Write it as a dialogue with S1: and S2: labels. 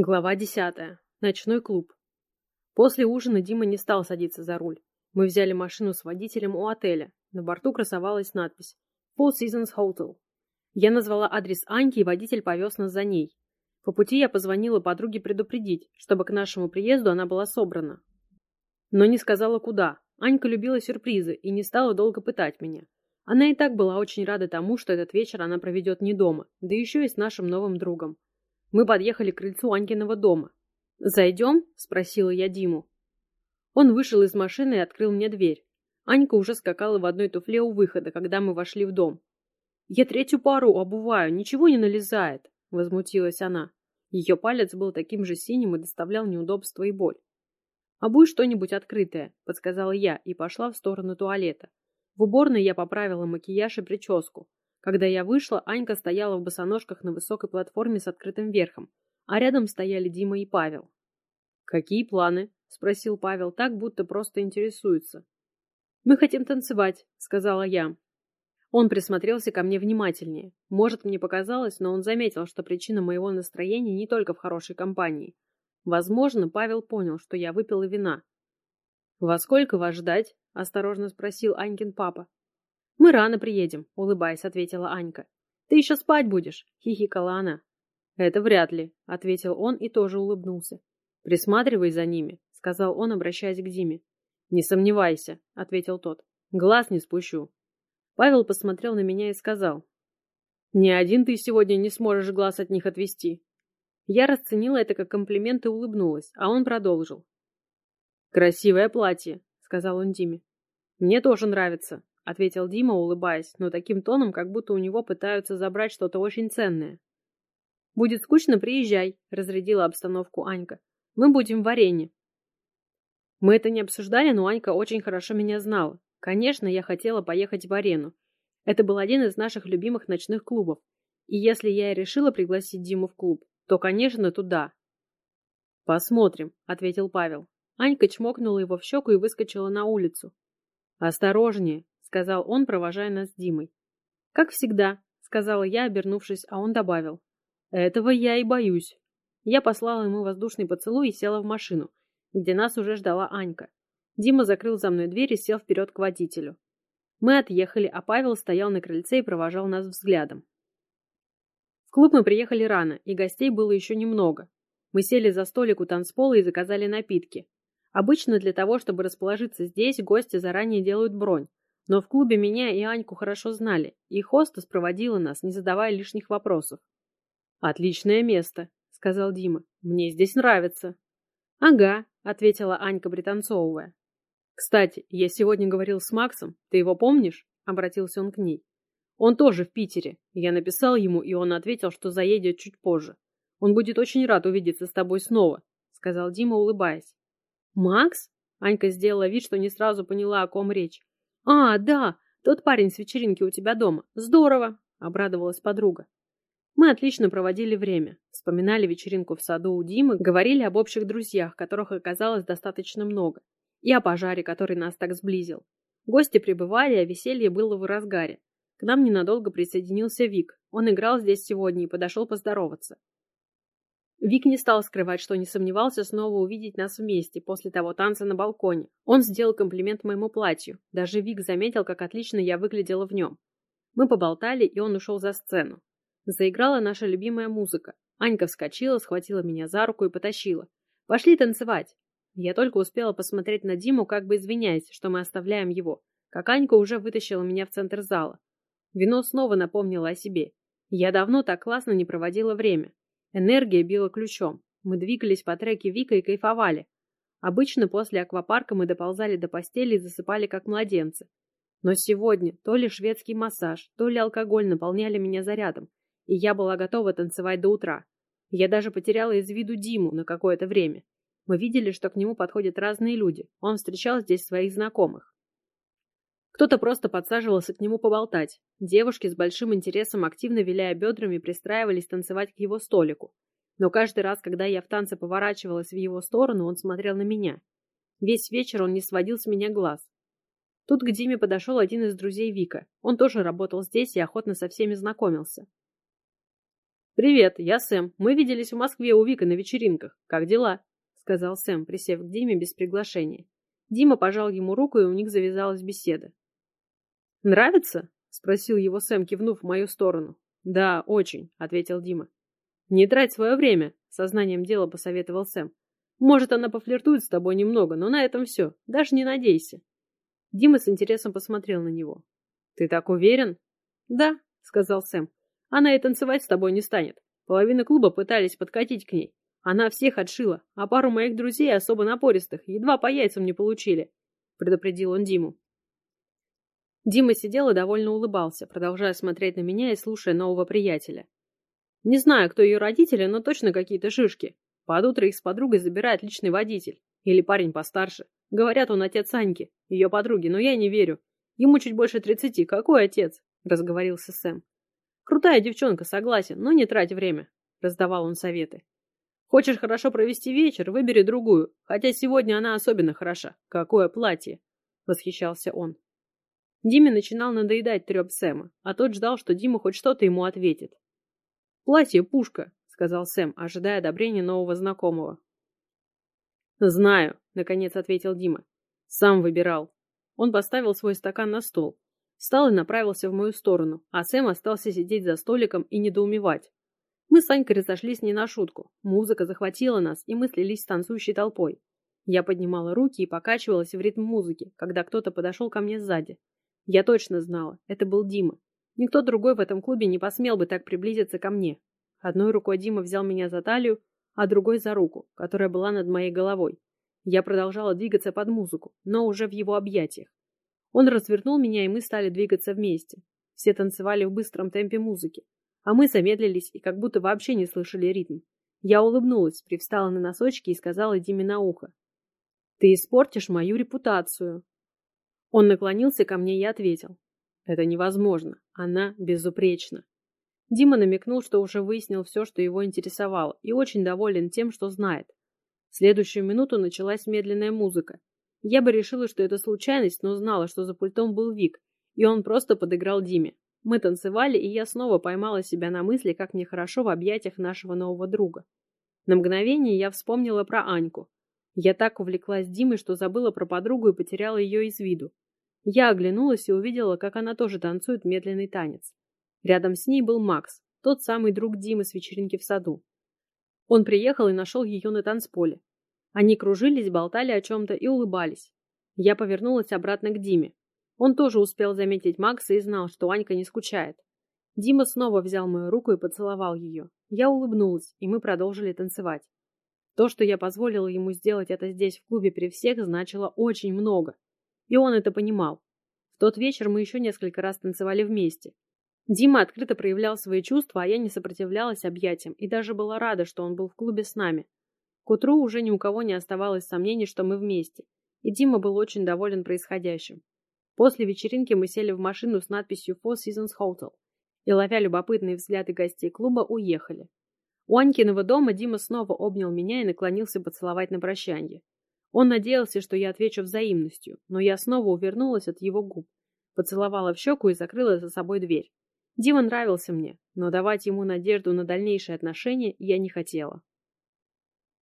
S1: Глава десятая. Ночной клуб. После ужина Дима не стал садиться за руль. Мы взяли машину с водителем у отеля. На борту красовалась надпись «Four Seasons Hotel». Я назвала адрес Аньки, и водитель повез нас за ней. По пути я позвонила подруге предупредить, чтобы к нашему приезду она была собрана. Но не сказала куда. Анька любила сюрпризы и не стала долго пытать меня. Она и так была очень рада тому, что этот вечер она проведет не дома, да еще и с нашим новым другом. Мы подъехали к крыльцу Анькиного дома. «Зайдем?» – спросила я Диму. Он вышел из машины и открыл мне дверь. Анька уже скакала в одной туфле у выхода, когда мы вошли в дом. «Я третью пару обуваю, ничего не налезает», – возмутилась она. Ее палец был таким же синим и доставлял неудобства и боль. «Обуй что-нибудь открытое», – подсказала я и пошла в сторону туалета. В уборной я поправила макияж и прическу. Когда я вышла, Анька стояла в босоножках на высокой платформе с открытым верхом, а рядом стояли Дима и Павел. «Какие планы?» – спросил Павел так, будто просто интересуется. «Мы хотим танцевать», – сказала я. Он присмотрелся ко мне внимательнее. Может, мне показалось, но он заметил, что причина моего настроения не только в хорошей компании. Возможно, Павел понял, что я выпила вина. «Во сколько вас ждать?» – осторожно спросил Анькин папа. «Мы рано приедем», – улыбаясь, ответила Анька. «Ты еще спать будешь?» – хихикала она. «Это вряд ли», – ответил он и тоже улыбнулся. «Присматривай за ними», – сказал он, обращаясь к Диме. «Не сомневайся», – ответил тот. «Глаз не спущу». Павел посмотрел на меня и сказал. «Ни один ты сегодня не сможешь глаз от них отвести». Я расценила это как комплимент и улыбнулась, а он продолжил. «Красивое платье», — сказал он Диме. «Мне тоже нравится», — ответил Дима, улыбаясь, но таким тоном, как будто у него пытаются забрать что-то очень ценное. «Будет скучно, приезжай», — разрядила обстановку Анька. «Мы будем в арене». Мы это не обсуждали, но Анька очень хорошо меня знала. Конечно, я хотела поехать в арену. Это был один из наших любимых ночных клубов. И если я и решила пригласить Диму в клуб, то, конечно, туда. «Посмотрим», — ответил Павел. Анька чмокнула его в щеку и выскочила на улицу. «Осторожнее», — сказал он, провожая нас с Димой. «Как всегда», — сказала я, обернувшись, а он добавил. «Этого я и боюсь». Я послала ему воздушный поцелуй и села в машину, где нас уже ждала Анька. Дима закрыл за мной дверь и сел вперед к водителю. Мы отъехали, а Павел стоял на крыльце и провожал нас взглядом. В клуб мы приехали рано, и гостей было еще немного. Мы сели за столик у танцпола и заказали напитки. Обычно для того, чтобы расположиться здесь, гости заранее делают бронь. Но в клубе меня и Аньку хорошо знали, и хостес проводила нас, не задавая лишних вопросов. «Отличное место», — сказал Дима. «Мне здесь нравится». «Ага», — ответила Анька, пританцовывая. «Кстати, я сегодня говорил с Максом. Ты его помнишь?» — обратился он к ней. «Он тоже в Питере. Я написал ему, и он ответил, что заедет чуть позже. Он будет очень рад увидеться с тобой снова», — сказал Дима, улыбаясь. «Макс?» Анька сделала вид, что не сразу поняла, о ком речь. «А, да, тот парень с вечеринки у тебя дома. Здорово!» — обрадовалась подруга. Мы отлично проводили время, вспоминали вечеринку в саду у Димы, говорили об общих друзьях, которых оказалось достаточно много, и о пожаре, который нас так сблизил. Гости прибывали, а веселье было в разгаре. К нам ненадолго присоединился Вик. Он играл здесь сегодня и подошел поздороваться. Вик не стал скрывать, что не сомневался снова увидеть нас вместе после того танца на балконе. Он сделал комплимент моему платью. Даже Вик заметил, как отлично я выглядела в нем. Мы поболтали, и он ушел за сцену. Заиграла наша любимая музыка. Анька вскочила, схватила меня за руку и потащила. «Пошли танцевать!» Я только успела посмотреть на Диму, как бы извиняясь, что мы оставляем его, как Анька уже вытащила меня в центр зала. Вино снова напомнило о себе. Я давно так классно не проводила время. Энергия била ключом. Мы двигались по треке Вика и кайфовали. Обычно после аквапарка мы доползали до постели и засыпали как младенцы. Но сегодня то ли шведский массаж, то ли алкоголь наполняли меня зарядом, и я была готова танцевать до утра. Я даже потеряла из виду Диму на какое-то время. Мы видели, что к нему подходят разные люди. Он встречал здесь своих знакомых. Кто-то просто подсаживался к нему поболтать. Девушки с большим интересом, активно виляя бедрами, пристраивались танцевать к его столику. Но каждый раз, когда я в танце поворачивалась в его сторону, он смотрел на меня. Весь вечер он не сводил с меня глаз. Тут к Диме подошел один из друзей Вика. Он тоже работал здесь и охотно со всеми знакомился. «Привет, я Сэм. Мы виделись в Москве у Вика на вечеринках. Как дела?» — сказал Сэм, присев к Диме без приглашения. Дима пожал ему руку, и у них завязалась беседа. «Нравится?» — спросил его Сэм, кивнув в мою сторону. «Да, очень», — ответил Дима. «Не трать свое время», — сознанием дела посоветовал Сэм. «Может, она пофлиртует с тобой немного, но на этом все. Даже не надейся». Дима с интересом посмотрел на него. «Ты так уверен?» «Да», — сказал Сэм. Она и танцевать с тобой не станет. Половина клуба пытались подкатить к ней. Она всех отшила, а пару моих друзей, особо напористых, едва по яйцам не получили, — предупредил он Диму. Дима сидел и довольно улыбался, продолжая смотреть на меня и слушая нового приятеля. Не знаю, кто ее родители, но точно какие-то шишки. Под утро их с подругой забирает личный водитель. Или парень постарше. Говорят, он отец Аньки, ее подруги, но я не верю. Ему чуть больше тридцати. Какой отец? Разговорился Сэм. Крутая девчонка, согласен, но не трать время, раздавал он советы. Хочешь хорошо провести вечер, выбери другую, хотя сегодня она особенно хороша. Какое платье! Восхищался он. Диме начинал надоедать треп Сэма, а тот ждал, что Дима хоть что-то ему ответит. «Платье — пушка», — сказал Сэм, ожидая одобрения нового знакомого. «Знаю», — наконец ответил Дима. «Сам выбирал». Он поставил свой стакан на стол, Встал и направился в мою сторону, а Сэм остался сидеть за столиком и недоумевать. Мы с Анькой разошлись не на шутку. Музыка захватила нас, и мы слились с танцующей толпой. Я поднимала руки и покачивалась в ритм музыки, когда кто-то подошел ко мне сзади. Я точно знала, это был Дима. Никто другой в этом клубе не посмел бы так приблизиться ко мне. Одной рукой Дима взял меня за талию, а другой за руку, которая была над моей головой. Я продолжала двигаться под музыку, но уже в его объятиях. Он развернул меня, и мы стали двигаться вместе. Все танцевали в быстром темпе музыки, а мы замедлились и как будто вообще не слышали ритм. Я улыбнулась, привстала на носочки и сказала Диме на ухо. «Ты испортишь мою репутацию». Он наклонился ко мне и ответил. «Это невозможно. Она безупречна». Дима намекнул, что уже выяснил все, что его интересовало, и очень доволен тем, что знает. В следующую минуту началась медленная музыка, я бы решила, что это случайность, но знала, что за пультом был Вик, и он просто подыграл Диме. Мы танцевали, и я снова поймала себя на мысли, как мне хорошо в объятиях нашего нового друга. На мгновение я вспомнила про Аньку. Я так увлеклась Димой, что забыла про подругу и потеряла ее из виду. Я оглянулась и увидела, как она тоже танцует медленный танец. Рядом с ней был Макс, тот самый друг Димы с вечеринки в саду. Он приехал и нашел ее на танцполе. Они кружились, болтали о чем-то и улыбались. Я повернулась обратно к Диме. Он тоже успел заметить Макса и знал, что Анька не скучает. Дима снова взял мою руку и поцеловал ее. Я улыбнулась, и мы продолжили танцевать. То, что я позволила ему сделать это здесь, в клубе при всех, значило очень много. И он это понимал. В тот вечер мы еще несколько раз танцевали вместе. Дима открыто проявлял свои чувства, а я не сопротивлялась объятиям и даже была рада, что он был в клубе с нами. К утру уже ни у кого не оставалось сомнений, что мы вместе, и Дима был очень доволен происходящим. После вечеринки мы сели в машину с надписью Four Seasons Hotel и, ловя любопытные взгляды гостей клуба, уехали. У Анькиного дома Дима снова обнял меня и наклонился поцеловать на прощанье. Он надеялся, что я отвечу взаимностью, но я снова увернулась от его губ, поцеловала в щеку и закрыла за собой дверь. Дима нравился мне, но давать ему надежду на дальнейшие отношения я не хотела.